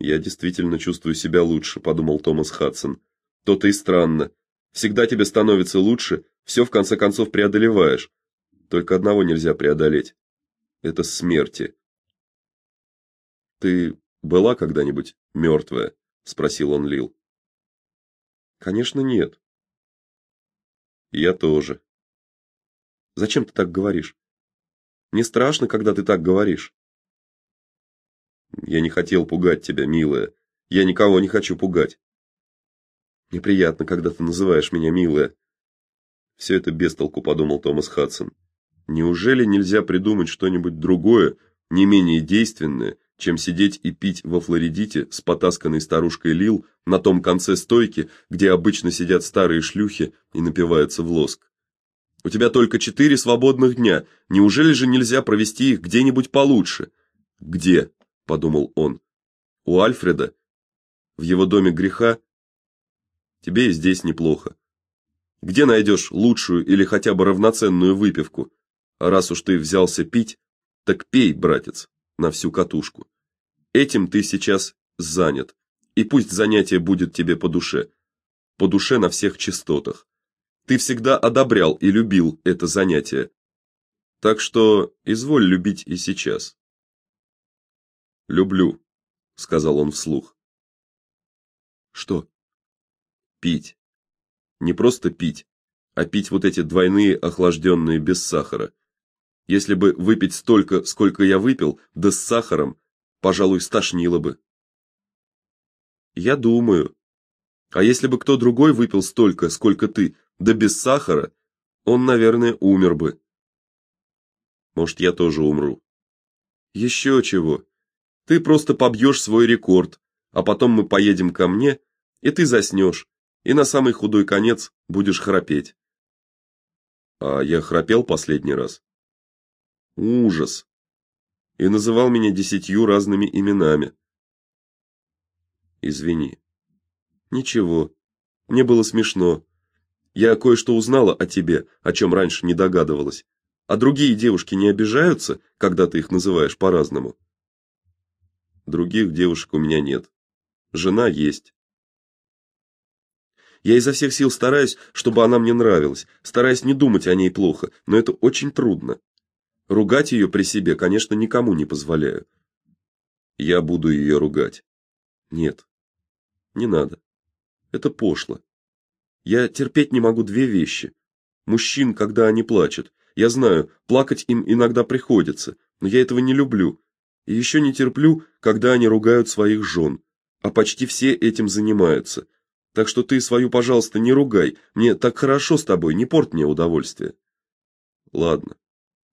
Я действительно чувствую себя лучше, подумал Томас Хадсон. То-то и странно. Всегда тебе становится лучше, все в конце концов преодолеваешь. Только одного нельзя преодолеть это смерти. Ты была когда-нибудь мертвая?» – спросил он Лил. Конечно, нет. Я тоже. Зачем ты так говоришь? Не страшно, когда ты так говоришь. Я не хотел пугать тебя, милая. Я никого не хочу пугать. Неприятно, когда ты называешь меня милая. Все это без толку, подумал Томас Хадсон. Неужели нельзя придумать что-нибудь другое, не менее действенное, чем сидеть и пить во Флоридите с потасканной старушкой Лил на том конце стойки, где обычно сидят старые шлюхи и напиваются в лоск? У тебя только четыре свободных дня. Неужели же нельзя провести их где-нибудь получше? Где? Подумал он. У Альфреда в его доме греха. Тебе и здесь неплохо. Где найдешь лучшую или хотя бы равноценную выпивку? А раз уж ты взялся пить, так пей, братец, на всю катушку. Этим ты сейчас занят. И пусть занятие будет тебе по душе. По душе на всех частотах. Ты всегда одобрял и любил это занятие. Так что изволь любить и сейчас. Люблю, сказал он вслух. Что? Пить. Не просто пить, а пить вот эти двойные охлажденные без сахара. Если бы выпить столько, сколько я выпил, да с сахаром, пожалуй, стошнило бы. Я думаю. А если бы кто другой выпил столько, сколько ты, да без сахара, он, наверное, умер бы. Может, я тоже умру. Еще чего? Ты просто побьешь свой рекорд, а потом мы поедем ко мне, и ты заснешь, и на самый худой конец будешь храпеть. А я храпел последний раз. Ужас. И называл меня десятью разными именами. Извини. Ничего. Мне было смешно. Я кое-что узнала о тебе, о чем раньше не догадывалась. А другие девушки не обижаются, когда ты их называешь по-разному? Других девушек у меня нет. Жена есть. Я изо всех сил стараюсь, чтобы она мне нравилась, стараюсь не думать о ней плохо, но это очень трудно. Ругать ее при себе, конечно, никому не позволяю. Я буду ее ругать. Нет. Не надо. Это пошло. Я терпеть не могу две вещи. Мужчин, когда они плачут. Я знаю, плакать им иногда приходится, но я этого не люблю. И еще не терплю, когда они ругают своих жен. А почти все этим занимаются. Так что ты свою, пожалуйста, не ругай. Мне так хорошо с тобой, не порт мне удовольствие. Ладно.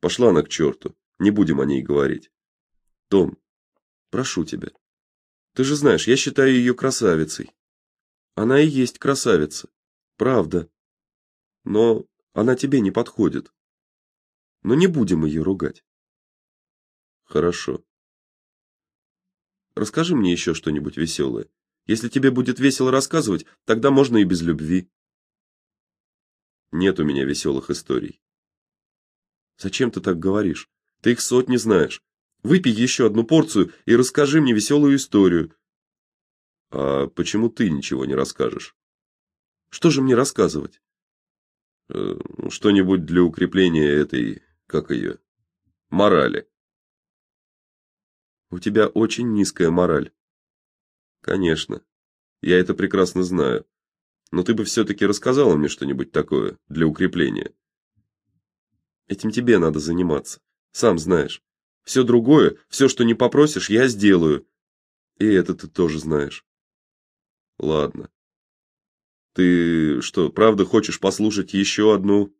Пошла она к черту. Не будем о ней говорить. Том, прошу тебя. Ты же знаешь, я считаю ее красавицей. Она и есть красавица. Правда. Но она тебе не подходит. Но не будем ее ругать. Хорошо. Расскажи мне еще что-нибудь веселое. Если тебе будет весело рассказывать, тогда можно и без любви. Нет у меня веселых историй. Зачем ты так говоришь? Ты их сотни знаешь. Выпей еще одну порцию и расскажи мне веселую историю. А почему ты ничего не расскажешь? Что же мне рассказывать? Э, что-нибудь для укрепления этой, как ее, морали. У тебя очень низкая мораль. Конечно. Я это прекрасно знаю. Но ты бы все таки рассказала мне что-нибудь такое для укрепления. Этим тебе надо заниматься. Сам знаешь. Все другое, все, что не попросишь, я сделаю. И это ты тоже знаешь. Ладно. Ты что, правда хочешь послушать еще одну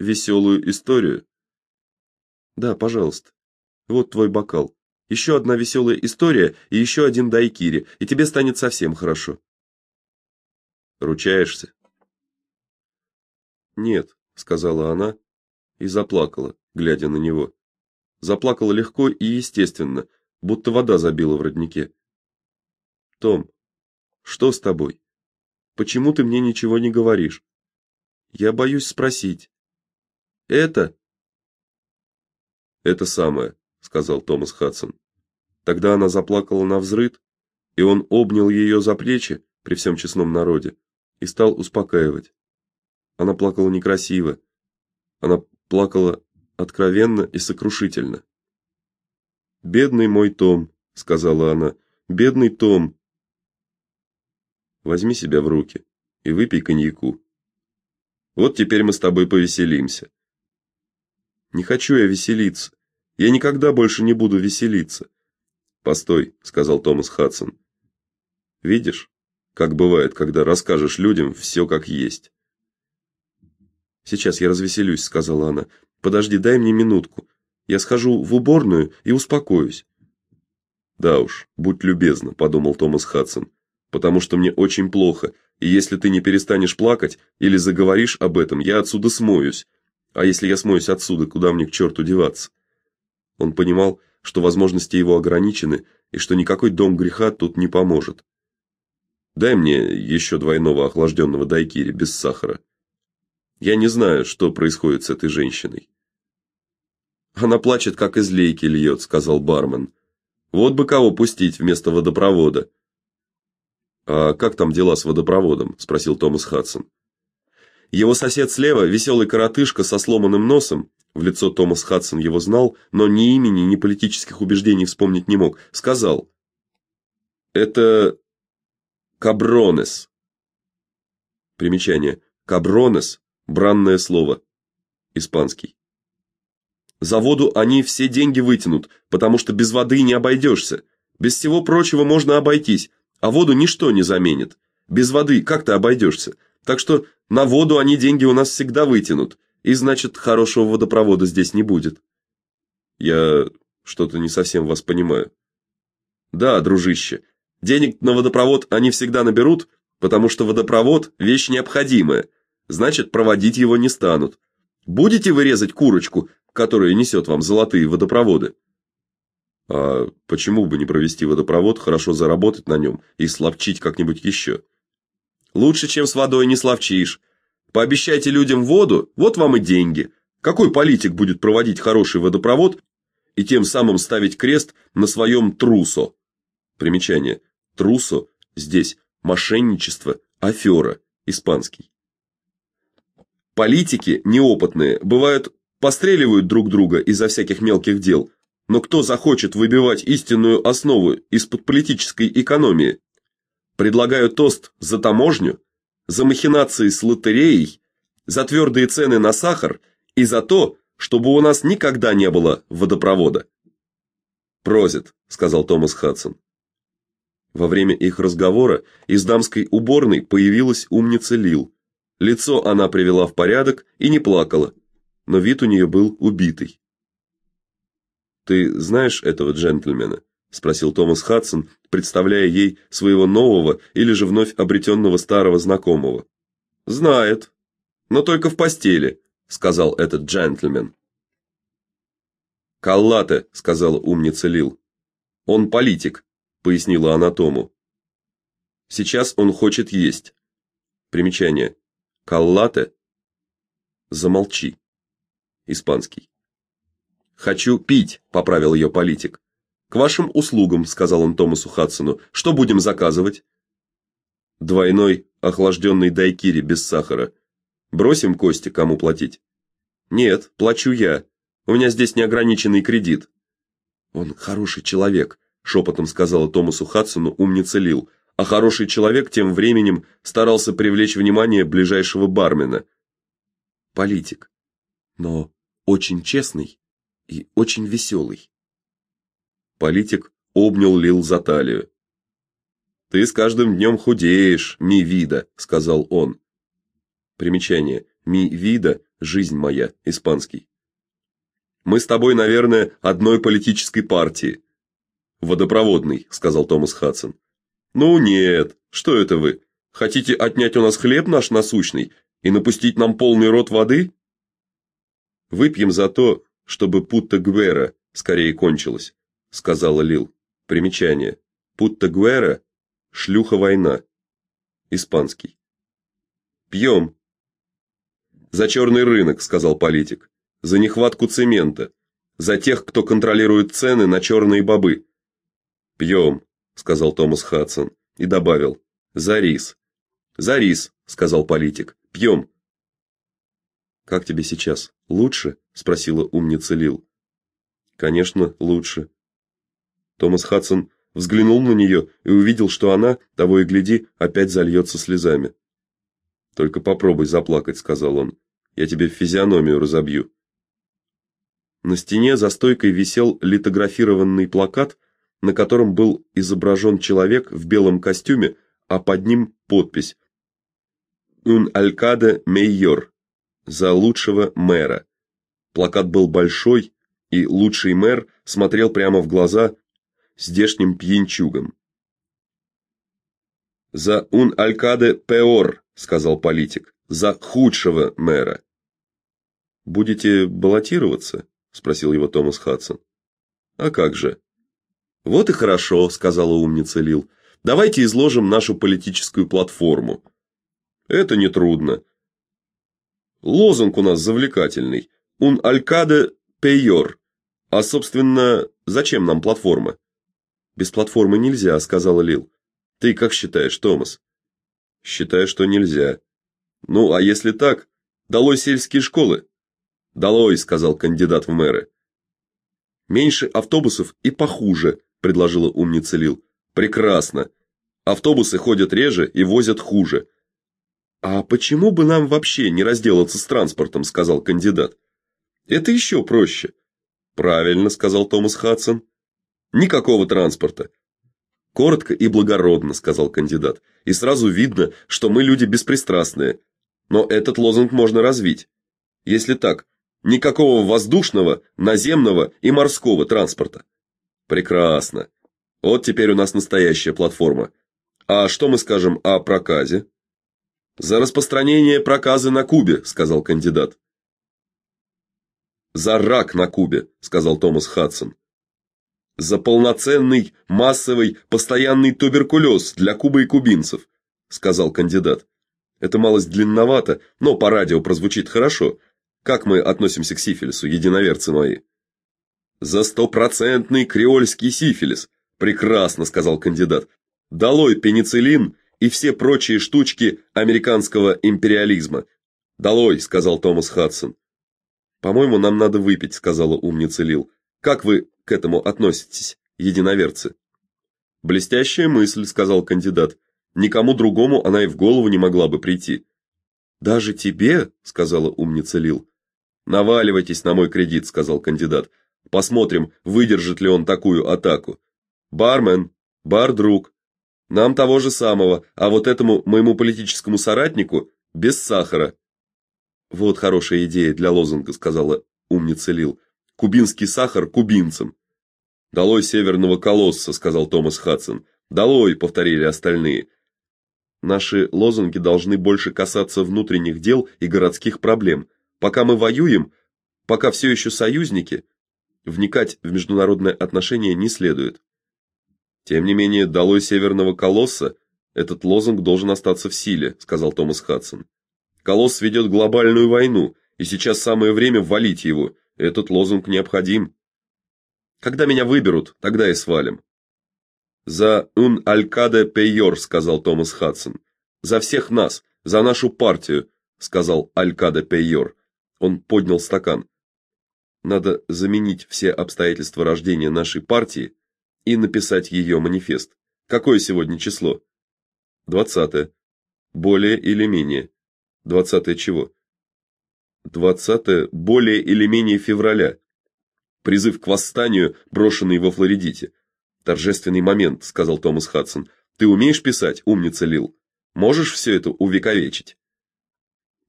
веселую историю? Да, пожалуйста. Вот твой бокал. Еще одна веселая история и еще один дайкири, и тебе станет совсем хорошо. Ручаешься? Нет, сказала она и заплакала, глядя на него. Заплакала легко и естественно, будто вода забила в роднике. Том, что с тобой? Почему ты мне ничего не говоришь? Я боюсь спросить. Это Это самое, сказал Томас Хадсон. Тогда она заплакала на взрыд, и он обнял ее за плечи при всем честном народе и стал успокаивать. Она плакала некрасиво. Она плакала откровенно и сокрушительно. Бедный мой Том, сказала она. Бедный Том. Возьми себя в руки и выпей коньяку. Вот теперь мы с тобой повеселимся. Не хочу я веселиться. Я никогда больше не буду веселиться. Постой, сказал Томас Хадсон. Видишь, как бывает, когда расскажешь людям все как есть. Сейчас я развеселюсь, сказала она. Подожди, дай мне минутку. Я схожу в уборную и успокоюсь. Да уж, будь любезна, подумал Томас Хадсон. Потому что мне очень плохо, и если ты не перестанешь плакать или заговоришь об этом, я отсюда смоюсь. А если я смоюсь отсюда, куда мне к черту деваться? Он понимал, что возможности его ограничены и что никакой дом греха тут не поможет. Дай мне еще двойного охлажденного дайкири без сахара. Я не знаю, что происходит с этой женщиной. Она плачет, как из лейки льет», — сказал бармен. Вот бы кого пустить вместо водопровода. А как там дела с водопроводом? спросил Томас Хадсон. Его сосед слева, веселый коротышка со сломанным носом, в лицо Томас Хадсон его знал, но ни имени, ни политических убеждений вспомнить не мог, сказал: "Это Кабронес". Примечание: Кабронес бранное слово, испанский. За воду они все деньги вытянут, потому что без воды не обойдешься. Без всего прочего можно обойтись, а воду ничто не заменит. Без воды как ты обойдешься? Так что на воду они деньги у нас всегда вытянут, и значит, хорошего водопровода здесь не будет. Я что-то не совсем вас понимаю. Да, дружище. Денег на водопровод они всегда наберут, потому что водопровод вещь необходимая. Значит, проводить его не станут. Будете вы резать курочку, которая несет вам золотые водопроводы. А почему бы не провести водопровод, хорошо заработать на нем и славчить как-нибудь еще? Лучше, чем с водой не славчишь. Пообещайте людям воду, вот вам и деньги. Какой политик будет проводить хороший водопровод и тем самым ставить крест на своем трусо? Примечание: трусо здесь мошенничество, афера, испанский. Политики неопытные бывают постреливают друг друга из-за всяких мелких дел. Но кто захочет выбивать истинную основу из-под политической экономии? Предлагаю тост за таможню, за махинации с лотереей, за твердые цены на сахар и за то, чтобы у нас никогда не было водопровода. Прозит, сказал Томас Хадсон. Во время их разговора из дамской уборной появилась умница Лил. Лицо она привела в порядок и не плакала, но вид у нее был убитый. Ты знаешь этого джентльмена? Спросил Томас Хадсон, представляя ей своего нового или же вновь обретенного старого знакомого. Знает, но только в постели, сказал этот джентльмен. Каллате, сказала умница Лил. Он политик, пояснила она Тому. Сейчас он хочет есть. Примечание. Каллате Замолчи испанский. Хочу пить, поправил ее политик. К вашим услугам, сказал он Томасу Хадсону. Что будем заказывать? Двойной охлажденный дайкири без сахара. Бросим кости, кому платить? Нет, плачу я. У меня здесь неограниченный кредит. Он хороший человек, шепотом сказала Томасу Хадсону умница Лил. А хороший человек тем временем старался привлечь внимание ближайшего бармена. Политик. Но очень честный и очень веселый. Политик обнял Лил за талию. Ты с каждым днем худеешь, ми вида, сказал он. Примечание: ми вида жизнь моя, испанский. Мы с тобой, наверное, одной политической партии. Водопроводный, сказал Томас Хадсон. Ну нет, что это вы? Хотите отнять у нас хлеб наш насущный и напустить нам полный рот воды? Выпьем за то, чтобы Путта-Гуэра скорее кончилась, сказала Лил. Примечание. Путта-Гуэра шлюха война. Испанский. Пьем. За черный рынок, сказал политик. За нехватку цемента, за тех, кто контролирует цены на черные бобы. Пьем, сказал Томас Хадсон и добавил: "За рис". "За рис", сказал политик. "Пьем». Как тебе сейчас? Лучше? спросила умница Лил. Конечно, лучше. Томас Хадсон взглянул на нее и увидел, что она, того и гляди, опять зальется слезами. Только попробуй заплакать, сказал он. Я тебе физиономию разобью. На стене за стойкой висел литографированный плакат, на котором был изображен человек в белом костюме, а под ним подпись: "Un alcalde mayor" за лучшего мэра. Плакат был большой, и лучший мэр смотрел прямо в глаза здешним пьянчугам. За un alcalde peor, сказал политик. За худшего мэра. Будете баллотироваться? спросил его Томас Хадсон. А как же? Вот и хорошо, сказала умница Лил. Давайте изложим нашу политическую платформу. Это не трудно. Лозунг у нас завлекательный. Un alcade peor. А собственно, зачем нам платформа? Без платформы нельзя, сказала Лил. Ты как считаешь, Томас? Считаю, что нельзя. Ну, а если так, долой сельские школы. Долой, сказал кандидат в мэры. Меньше автобусов и похуже, предложила умница Лил. Прекрасно. Автобусы ходят реже и возят хуже. А почему бы нам вообще не разделаться с транспортом, сказал кандидат. Это еще проще. Правильно, сказал Томас Хадсон. Никакого транспорта. Коротко и благородно, сказал кандидат. И сразу видно, что мы люди беспристрастные. Но этот лозунг можно развить. Если так, никакого воздушного, наземного и морского транспорта. Прекрасно. Вот теперь у нас настоящая платформа. А что мы скажем о проказе? За распространение проказы на Кубе, сказал кандидат. За рак на Кубе, сказал Томас Хадсон за полноценный, массовый, постоянный туберкулез для Кубы и кубинцев, сказал кандидат. Это малость длинновато, но по радио прозвучит хорошо. Как мы относимся к сифилису, единоверцы мои? За стопроцентный креольский сифилис. Прекрасно, сказал кандидат. Долой пенициллин и все прочие штучки американского империализма. Долой, сказал Томас Хадсон. По-моему, нам надо выпить, сказала умница Лил. Как вы к этому относитесь, единоверцы? Блестящая мысль, сказал кандидат. Никому другому она и в голову не могла бы прийти. Даже тебе, сказала умница Лил. Наваливайтесь на мой кредит, сказал кандидат. Посмотрим, выдержит ли он такую атаку. Бармен, бар-друг. Нам того же самого, а вот этому моему политическому соратнику без сахара. Вот хорошая идея для лозунга, сказала умница Лил. Кубинский сахар кубинцам. Долой северного колосса, сказал Томас Хадсон. Долой, повторили остальные. Наши лозунги должны больше касаться внутренних дел и городских проблем. Пока мы воюем, пока все еще союзники, вникать в международные отношения не следует. Тем не менее, долой северного колосса этот лозунг должен остаться в силе, сказал Томас Хадсон. Колосс ведет глобальную войну, и сейчас самое время валить его этот лозунг необходим. Когда меня выберут, тогда и свалим. За un alcade peor, сказал Томас Хадсон. За всех нас, за нашу партию, сказал Алькаде Пейор. Он поднял стакан. Надо заменить все обстоятельства рождения нашей партии и написать ее манифест. Какое сегодня число? Двадцатое. Более или менее. Двадцатое чего? 20 более или менее февраля. Призыв к восстанию, брошенный во Флоридите. Торжественный момент, сказал Томас Хадсон. Ты умеешь писать, умница Лил? Можешь все это увековечить?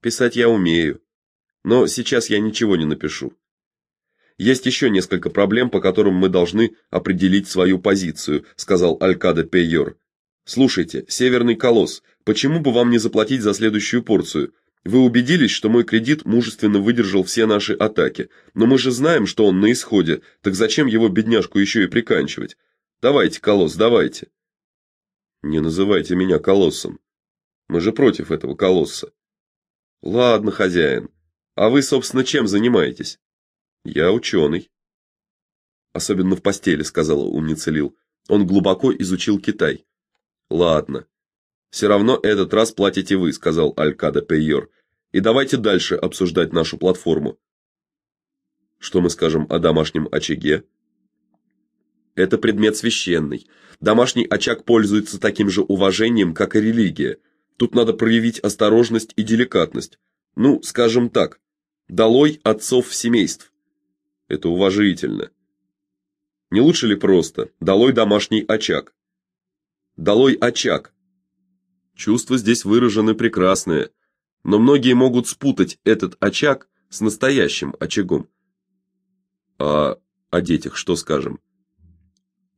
Писать я умею, но сейчас я ничего не напишу. Есть еще несколько проблем, по которым мы должны определить свою позицию, сказал Алькаде Пейор. Слушайте, Северный колосс, почему бы вам не заплатить за следующую порцию? Вы убедились, что мой кредит мужественно выдержал все наши атаки, но мы же знаем, что он на исходе, так зачем его бедняжку еще и приканчивать? Давайте, колосс, давайте. Не называйте меня колоссом. Мы же против этого колосса. Ладно, хозяин. А вы, собственно, чем занимаетесь? Я ученый. Особенно в постели, сказала умница Лил. Он глубоко изучил Китай. Ладно. Все равно этот раз платите вы, сказал Алькада Пейор. И давайте дальше обсуждать нашу платформу. Что мы скажем о домашнем очаге? Это предмет священный. Домашний очаг пользуется таким же уважением, как и религия. Тут надо проявить осторожность и деликатность. Ну, скажем так, долой отцов семейств. Это уважительно. Не лучше ли просто долой домашний очаг? Долой очаг. Чувства здесь выражены прекрасные, но многие могут спутать этот очаг с настоящим очагом. А о детях что скажем?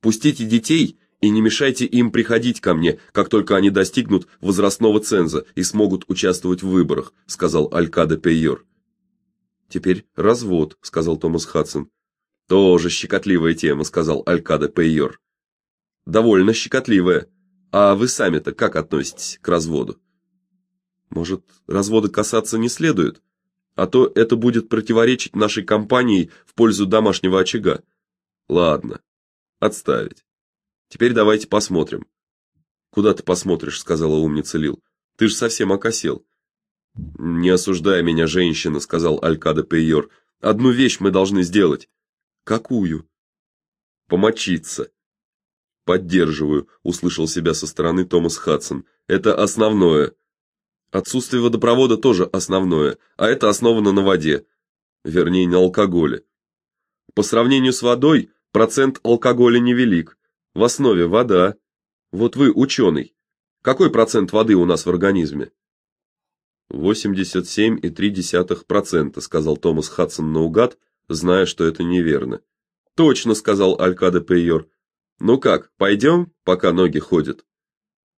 Пустите детей и не мешайте им приходить ко мне, как только они достигнут возрастного ценза и смогут участвовать в выборах, сказал Алькада Пейор. Теперь развод, сказал Томас Хадсон. Тоже щекотливая тема, сказал Алькада Пейор. Довольно щекотливая. А вы сами-то как относитесь к разводу? Может, развода касаться не следует, а то это будет противоречить нашей кампании в пользу домашнего очага. Ладно. Отставить. Теперь давайте посмотрим. Куда ты посмотришь, сказала умница Лил. Ты же совсем окосел. Не осуждай меня, женщина, сказал Алькада Пейор. Одну вещь мы должны сделать. Какую? Помочиться. Поддерживаю, услышал себя со стороны Томас Хадсон. Это основное. Отсутствие водопровода тоже основное, а это основано на воде, вернее, на алкоголе. По сравнению с водой, процент алкоголя невелик. В основе вода. Вот вы ученый. Какой процент воды у нас в организме? 87,3%, сказал Томас Хадсон наугад, зная, что это неверно. Точно, сказал Алькада Пейор. Ну как, пойдем, пока ноги ходят?